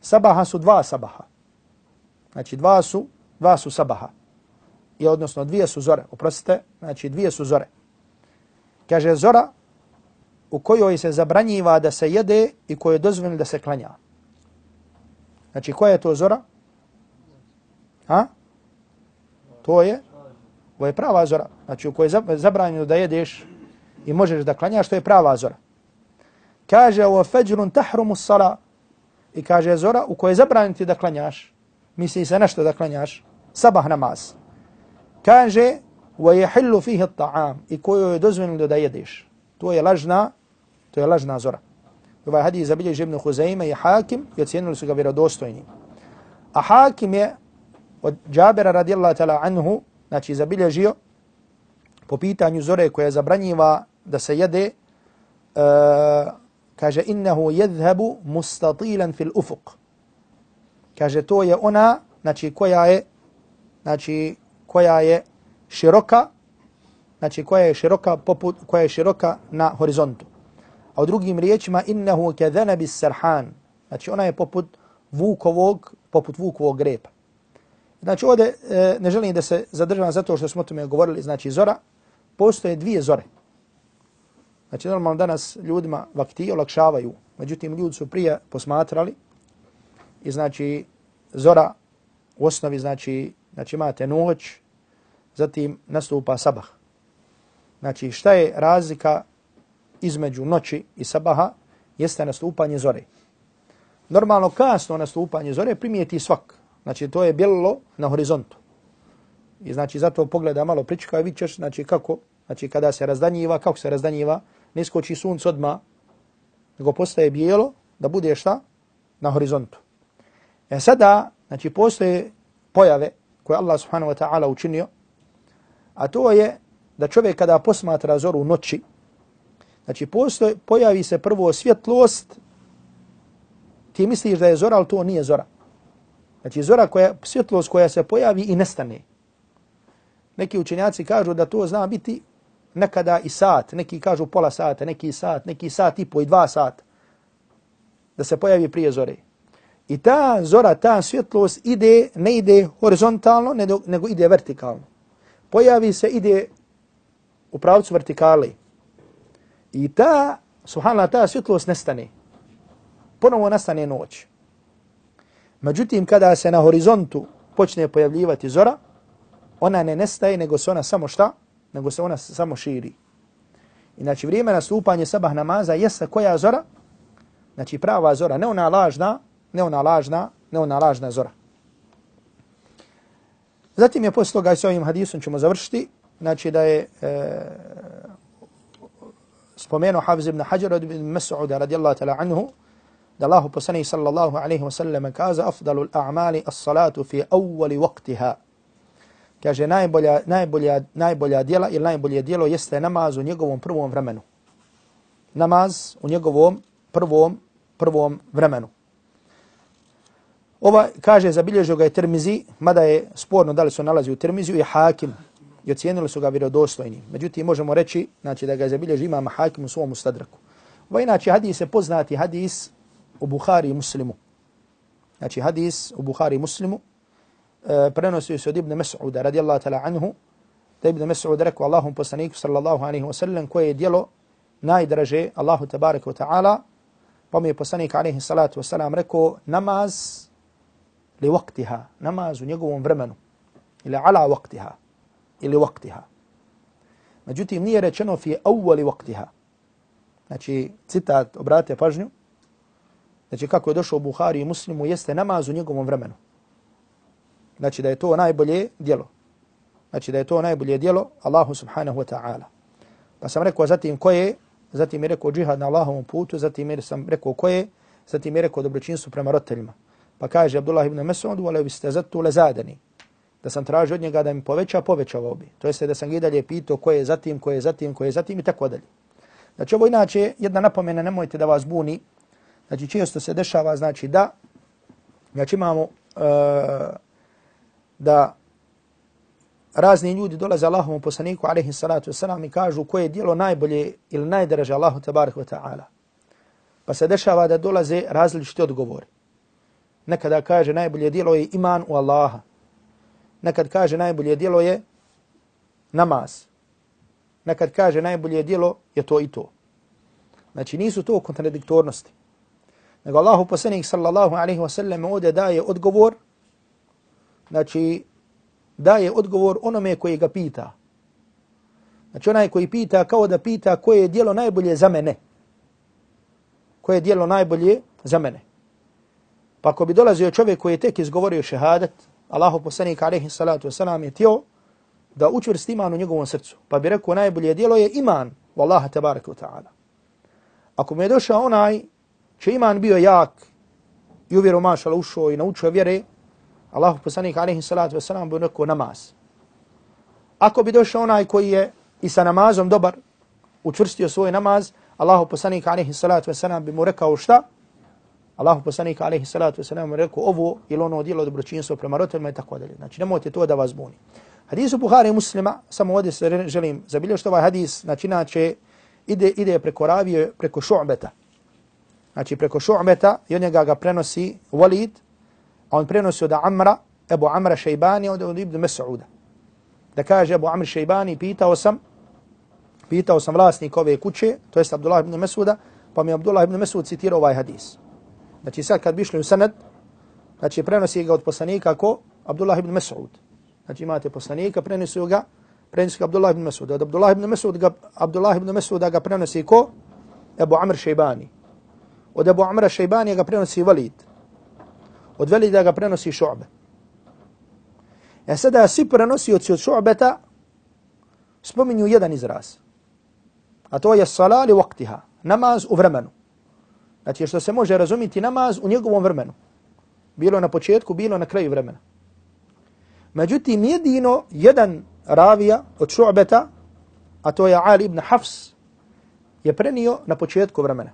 Sabaha su dva sabaha. Znači dva su dva su sabaha. I odnosno dvije su zore. Oprostite, znači dvije su zore. Kaže zora u kojoj se zabranjiva da se jede i kojoj je dozvoljeno da se klanja. Znači koja je to zora? Ha? To je? Ovo je prava zora. Znači u kojoj je zabranjeno da jedeš i možeš da klanjaš, to je prava zora. Kaže ovo feđrun tahrumu sala i kaže zora u kojoj je zabranjeno da klanjaš. Misli se nešto da klanjaš sabah namaz. Kaže, wa yahillu fihi at-ta'am i koju je dozvoljeno da jedeš. To je lažna, to je lažna zora. Ovaj hadis zabilježi Ibn Huzaima i Hakim i ocijenili su ga vjerodostojnim. A Hakim je od Džabera radijallahu ta'ala anhu, znači zabilježio po pitanju zore koja zabranjiva da se jede, uh, kaže innahu yadhhabu mustatilan fil ufuq. Kaže to je ona, znači koja je znači koja je široka, znači koja je široka poput koja je široka na horizontu. A u drugim riječima innehu kadhana bis sarhan. Znači ona je poput vukovog, poput vukovog grepa. Znači ovdje e, ne želim da se zadržavam zato što smo o tome govorili, znači zora, postoje dvije zore. Znači normalno danas ljudima vakti olakšavaju, međutim ljudi su prije posmatrali i znači zora u osnovi znači Znači imate noć, zatim nastupa sabah. Znači šta je razlika između noći i sabaha? Jeste nastupanje zore. Normalno kasno nastupanje zore primijeti svak. Znači to je bijelo na horizontu. I znači zato pogleda malo prička i vidćeš znači kako, znači kada se razdanjiva, kako se razdanjiva, ne skoči sunce odma, nego postaje bijelo da bude šta? Na horizontu. E sada, znači postoje pojave koje Allah subhanahu wa ta'ala učinio, a to je da čovjek kada posmatra zoru noći, znači postoj, pojavi se prvo svjetlost, ti misliš da je zora, ali to nije zora. Znači zora koja, svjetlost koja se pojavi i nestane. Neki učenjaci kažu da to zna biti nekada i sat, neki kažu pola sata, neki sat, neki sat i po i dva sata, da se pojavi prije zore. I ta zora, ta svjetlost ide, ne ide horizontalno, nego ide vertikalno. Pojavi se, ide u pravcu vertikali. I ta, subhanallah, ta svjetlost nestane. Ponovo nastane noć. Međutim, kada se na horizontu počne pojavljivati zora, ona ne nestaje, nego se ona samo šta? Nego se ona samo širi. I znači vrijeme nastupanje sabah namaza jeste koja zora? Znači prava zora, ne ona lažna, ne ona lažna, ne ona lažna zora. Zatim je posle toga s ovim hadisom ćemo završiti, znači da je e, spomenuo Hafiz ibn Hajar od ibn Mas'uda radijallahu ta'ala anhu, da Allah poslanih sallallahu alaihi wa sallam kaza afdalu l'a'mali as-salatu fi awwali waqtiha. Kaže najbolja, najbolja, najbolja djela ili najbolje djelo jeste namaz u njegovom prvom vremenu. Namaz u njegovom prvom, prvom vremenu. Ova kaže zabilježio ga je Tirmizi, mada je sporno da li se nalazi u Tirmiziju, je hakim i ocijenili su ga vjerodostojnim. Međutim, možemo reći znači, da ga zabilježi imam hakim u svom ustadraku. Ovo inače hadis je poznati hadis u Buhari i Muslimu. Znači hadis u Buhari i Muslimu e, prenosio se od Ibn Mas'uda radijallahu ta'la anhu da Ibn Mas'ud rekao Allahom poslaniku sallallahu alaihi wa sallam koje je dijelo najdraže Allahu tabaraka wa ta'ala pa mi je poslanik alaihi salatu wa sallam rekao namaz li vaktiha, namaz u njegovom vremenu ili ala vaktiha ili vaktiha. Međutim, nije rečeno fi awali vaktiha. Znači, citat, obratite pažnju, znači kako je došao Buhari i Muslimu, jeste namaz u njegovom vremenu. Znači da je to najbolje djelo. Znači da je to najbolje djelo Allahu subhanahu wa ta'ala. Pa sam rekao zatim ko je, zatim je rekao džihad na Allahovom putu, zatim je sam rekao ko je, zatim je rekao dobročinstvo prema roditeljima. Pa kaže Abdullah ibn Mas'ud, "Wala bistazattu lazadani." Da sam tražio od njega da mi poveća, povećavao bi. To jest da sam i dalje pitao ko je zatim, ko je zatim, ko je zatim i tako dalje. Znači ovo inače jedna napomena, nemojte da vas buni, Znači često se dešava znači da znači imamo uh, da razni ljudi dolaze Allahovom poslaniku alejhi salatu wasalam i kažu koje je djelo najbolje ili najdraže Allahu tebarak ve taala. Pa se dešava da dolaze različiti odgovori. Nekada kaže najbolje djelo je iman u Allaha. Nekad kaže najbolje djelo je namaz. Nekad kaže najbolje djelo je to i to. Znači nisu to kontradiktornosti nego Allahu poslanik sallallahu alaihi wa sallam ovdje daje odgovor, znači daje odgovor onome koji ga pita. Znači onaj koji pita kao da pita koje je dijelo najbolje za mene. Koje je dijelo najbolje za mene. Pa ako bi dolazio čovjek koji je tek izgovorio šehadat, Allahu poslanik alaihi salatu vesselam je tio da učvrsti iman u njegovom srcu. Pa bi rekao najbolje djelo je iman u Allaha tabaraka wa ta'ala. Ako mu je došao onaj će iman bio jak i uvjeru mašala ušao i naučio vjere, Allahu poslanik alaihi salatu wasalam bi rekao namaz. Ako bi došao onaj koji je i sa namazom dobar, učvrstio svoj namaz, Allahu poslanik alaihi salatu wasalam bi mu rekao šta? Allahu poslanik alejhi salatu vesselam rekao ovo ili ono djelo dobročinstvo prema roditeljima i tako dalje. Znači nemojte to da vas buni. u Buhari muslima, samo ovdje se želim zabilježiti ovaj hadis, znači inače ide, ide preko ravije, preko šu'beta znači preko šu'beta i od njega ga prenosi Walid, a on prenosi od Amra, Ebu Amra Šejbani od, od Ibn Mas'uda. Da kaže Ebu Amr Šejbani, pitao sam, pitao sam vlasnik ove kuće, to jest Abdullah ibn Mas'uda, pa mi Abdullah ibn Mas'ud citirao ovaj hadis. Znači sad kad bi išli u sanad, znači prenosi ga od poslanika ko? Abdullah ibn Mas'ud. Znači imate poslanika, prenosi ga, prenosi ga Abdullah ibn Mas'ud. Od Abdullah ibn Mas'ud ga, Abdullah ibn Mas'ud ga prenosi ko? Ebu Amr Šejbani. Od Abu Amra Šejbani ga prenosi Valid. Od Valida ga prenosi Šu'be. E sada svi prenosi od Šu'beta spominju jedan izraz. A to je salali vaktiha. Namaz u vremenu. Znači što se može razumiti namaz u njegovom vremenu. Bilo na početku, bilo na kraju vremena. Međutim, jedino jedan ravija od šu'beta, a to je Ali ibn Hafs, je prenio na početku vremena.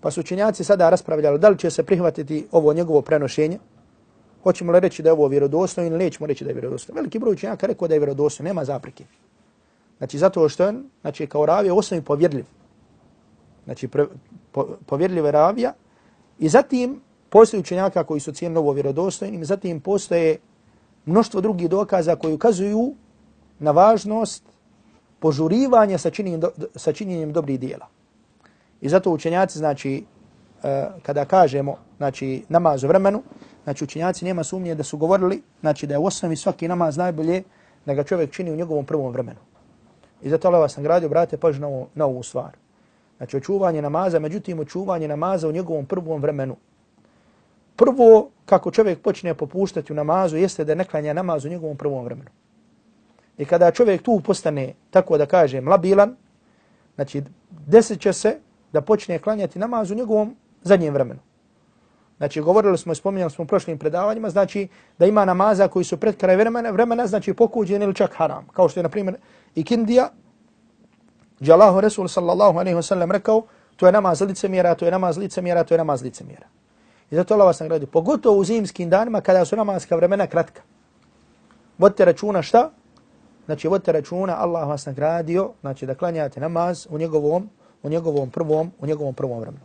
Pa su učenjaci sada raspravljali da li će se prihvatiti ovo njegovo prenošenje, hoćemo li reći da je ovo vjerodostojno ili nećemo reći da je vjerodostojno. Veliki broj učenjaka rekao da je vjerodostojno, nema zapreke. Znači, zato što je, znači, kao ravija osnovi povjedljiv. Znači, pre, po, povjerljive ravija. I zatim, postoje učenjaka koji su cijenili ovo vjerodostojnim, zatim postoje mnoštvo drugih dokaza koji ukazuju na važnost požurivanja sa činjenjem, do, sa činjenjem dobrih dijela. I zato učenjaci, znači, e, kada kažemo, znači, namaz u vremenu, znači, učenjaci nema sumnje da su govorili, znači, da je u osnovi svaki namaz najbolje da ga čovjek čini u njegovom prvom vremenu. I zato Allah vas nagradio, brate, pažu na, ovu, na ovu stvar. Znači, očuvanje namaza, međutim, očuvanje namaza u njegovom prvom vremenu. Prvo, kako čovjek počne popuštati u namazu, jeste da ne klanja namaz u njegovom prvom vremenu. I kada čovjek tu postane, tako da kažem, labilan, znači, desit će se da počne klanjati namaz u njegovom zadnjem vremenu. Znači, govorili smo i spominjali smo u prošlim predavanjima, znači, da ima namaza koji su pred kraj vremena, vremena znači pokuđen ili čak haram. Kao što je, na primjer, ikindija, gdje Allah Resul sallallahu alaihi wa sallam rekao, to je namaz licemjera, to je namaz licemjera, to je namaz licemjera. I zato Allah vas nagradi, pogotovo u zimskim danima kada su namazka vremena kratka. Vodite računa šta? Znači, vodite računa, Allah vas nagradio, znači da klanjate namaz u njegovom, u njegovom prvom, u njegovom prvom vremenu.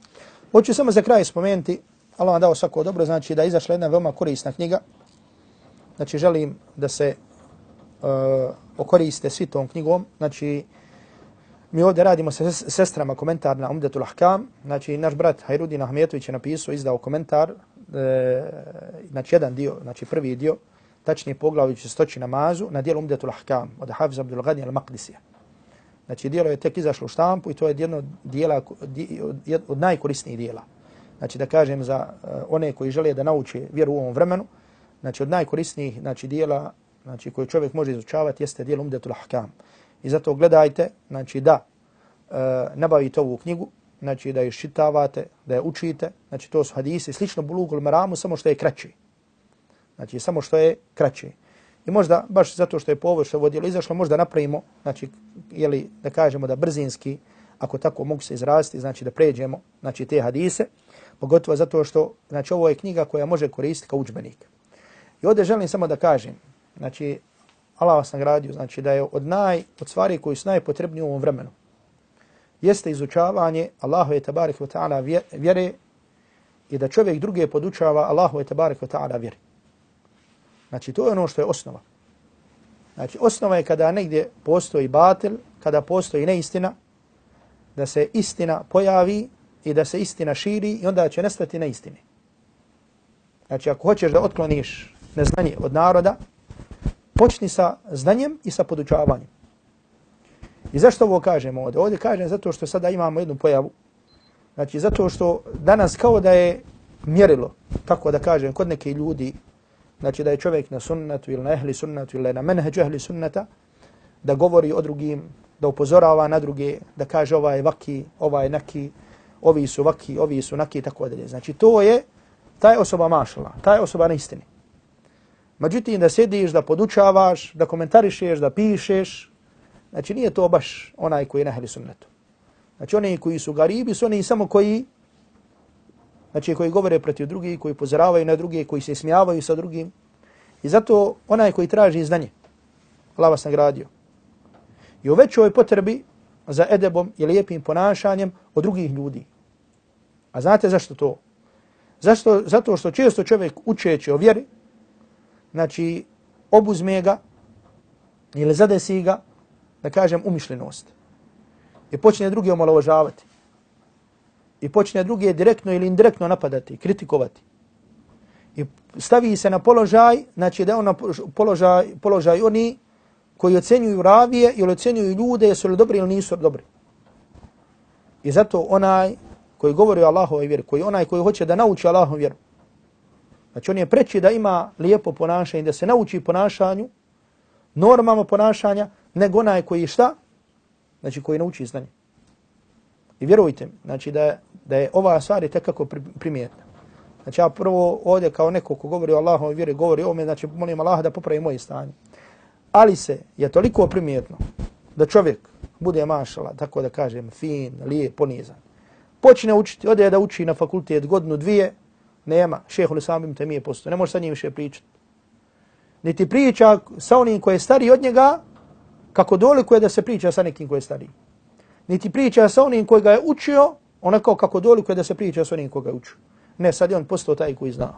Hoću samo za kraj spomenuti, Allah vam dao svako dobro, znači da je izašla jedna veoma korisna knjiga. Znači, želim da se uh, okoriste svi tom knjigom. Znači, mi ovdje radimo sa sestrama komentar na Umdetul Ahkam. Znači, naš brat Hajrudin Ahmetović je napisao, izdao komentar, e, znači jedan dio, znači prvi dio, tačnije poglavlje će namazu na dijelu Umdetul Ahkam od Hafiz Abdul Ghani al-Maqdisija. Znači, dijelo je tek izašlo u štampu i to je jedno dijela, od, od najkorisnijih dijela. Znači, da kažem za uh, one koji žele da nauče vjeru u ovom vremenu, znači, od najkorisnijih znači, dijela znači, koje čovjek može izučavati jeste dijelo Umdetul Ahkam. I zato gledajte, znači da e, nabavite ovu knjigu, znači da je šitavate, da je učite, znači to su hadisi, slično bulugul maramu, samo što je kraći. Znači samo što je kraći. I možda, baš zato što je po ovo što vodilo izašlo, možda napravimo, znači, jeli, da kažemo da brzinski, ako tako mogu se izrasti, znači da pređemo znači, te hadise, pogotovo zato što, znači ovo je knjiga koja može koristiti kao učbenik. I ovdje želim samo da kažem, znači, Allah vas nagradio, znači da je od naj, od stvari koji su najpotrebniji u ovom vremenu, jeste izučavanje Allahu je tabarik wa ta'ala vjere i da čovjek druge podučava Allahu je tabarik wa ta'ala vjere. Znači to je ono što je osnova. Znači osnova je kada negdje postoji batil, kada postoji neistina, da se istina pojavi i da se istina širi i onda će nestati neistine. Znači ako hoćeš da otkloniš neznanje od naroda, počni sa znanjem i sa podučavanjem. I zašto ovo kažemo ovdje? Ovdje kažem zato što sada imamo jednu pojavu. Znači zato što danas kao da je mjerilo, tako da kažem, kod neke ljudi, znači da je čovjek na sunnetu ili na ehli sunnetu ili na menheđu ehli sunneta, da govori o drugim, da upozorava na druge, da kaže ovaj vaki, ovaj naki, ovi su vaki, ovi su naki, tako dalje. Znači to je, taj osoba mašala, taj osoba na istini. Međutim, da sediš, da podučavaš, da komentarišeš, da pišeš, znači nije to baš onaj koji je nahli sunnetu. Znači oni koji su garibi su oni samo koji, znači koji govore protiv drugih, koji pozoravaju na druge, koji se smijavaju sa drugim. I zato onaj koji traži znanje, Allah vas nagradio. I u većoj potrebi za edebom i lijepim ponašanjem od drugih ljudi. A znate zašto to? Zašto? Zato što često čovjek učeći o vjeri, znači, obuzme ga ili zadesi ga, da kažem, umišljenost. I počne drugi omalovažavati. I počne druge direktno ili indirektno napadati, kritikovati. I stavi se na položaj, znači da je on na položaj, položaj oni koji ocenjuju ravije ili ocenjuju ljude jesu li dobri ili nisu dobri. I zato onaj koji govori o Allahove vjeri, koji onaj koji hoće da nauči Allahove vjeru, Znači on je preći da ima lijepo ponašanje, da se nauči ponašanju, normalno ponašanja, nego onaj koji šta? Znači koji nauči znanje. I vjerujte mi, znači da, da je ova stvar je tekako primijetna. Znači ja prvo ovdje kao neko ko govori o Allahom vjeri, govori o me, znači molim Allah da popravi moje stanje. Ali se je toliko primjetno da čovjek bude mašala, tako da kažem, fin, lijep, ponizan. Počne učiti, ode da uči na fakultet godinu, dvije, nema, šeho li samim te mi je posto, ne može sa njim više pričati. Niti priča sa onim koji je stariji od njega, kako doliko je da se priča sa nekim koji je stariji. Niti priča sa onim koji ga je učio, onako kako doliko je da se priča sa onim koji ga je učio. Ne, sad je on postao taj koji zna.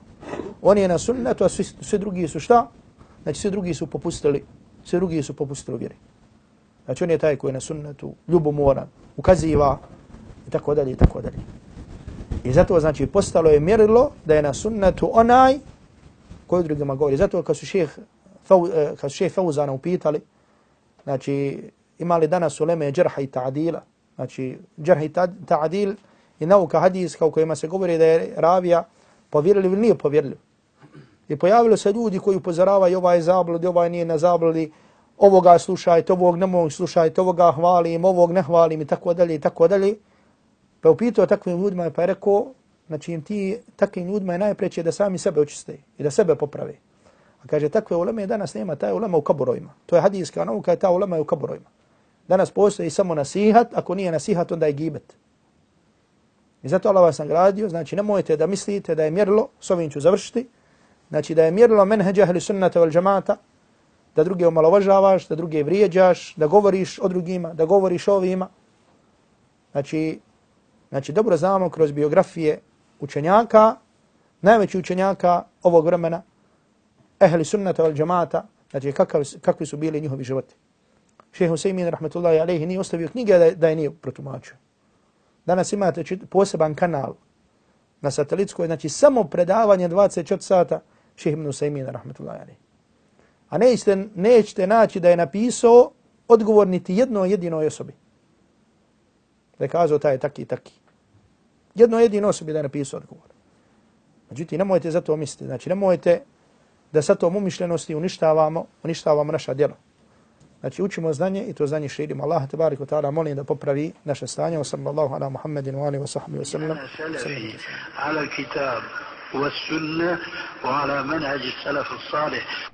On je na sunnetu, a svi, svi drugi su šta? Znači, svi drugi su popustili, svi drugi su popustili vjeri. Znači, on je taj koji je na sunnetu, ljubomoran, ukaziva, i tako dalje, i tako dalje. I zato, znači, postalo je mjerilo da je na sunnetu onaj koji drugima govori. Zato, kad su šeh, eh, kad su šeh Fauzana upitali, znači, imali danas uleme džerha i ta'adila, znači, džerha i ta'adil, i nauka hadijska u kojima se govori da je ravija povjerljiv ili nije povjerljiv. I pojavilo se ljudi koji upozoravaju ovaj zabludi, ovaj nije na zabludi, ovoga slušajte, ovog ne mogu slušajte, ovoga hvalim, ovog ne hvalim i tako dalje i tako dalje. Pa upitao takvim ljudima pa je rekao, znači im ti takvim ljudima je najpreće da sami sebe očiste i da sebe poprave. A kaže, takve uleme danas nema, taj ulema u kaburojima. To je hadijska nauka, ta ulema je u kaburojima. Danas postoji samo nasihat, ako nije nasihat, onda je gibet. I zato Allah vas nagradio, znači nemojte da mislite da je mjerilo, s ovim ću završiti, znači da je mjerilo menheđa ahli sunnata vel džamata, da druge omalovažavaš, da druge vrijeđaš, da govoriš o drugima, da govoriš o ovima. Znači, znači dobro znamo kroz biografije učenjaka, najveći učenjaka ovog vremena, ehli sunnata val džamata, znači kakav, kakvi su bili njihovi životi. Šehe Husaymin, rahmetullahi alaihi, nije ostavio knjige da, da je nije protumačio. Danas imate poseban kanal na satelitskoj, znači samo predavanje 24 sata šehe ibn Husaymin, rahmetullahi alaihi. A nećete, nećete naći da je napisao odgovor niti jednoj jedinoj osobi. Da je kazao taj taki taki Jedno jedino osobi da je napisao odgovor. Međutim, nemojte za to misliti. Znači, nemojte da sa tom umišljenosti uništavamo, uništavamo naša djela. Znači, učimo znanje i to znanje širimo. Allah, te barik ta'ala, molim da popravi naše stanje. Wa sallallahu ala Muhammedin wa alihi wa sahbihi wa sallam. على الكتاب والسنة وعلى منهج السلف الصالح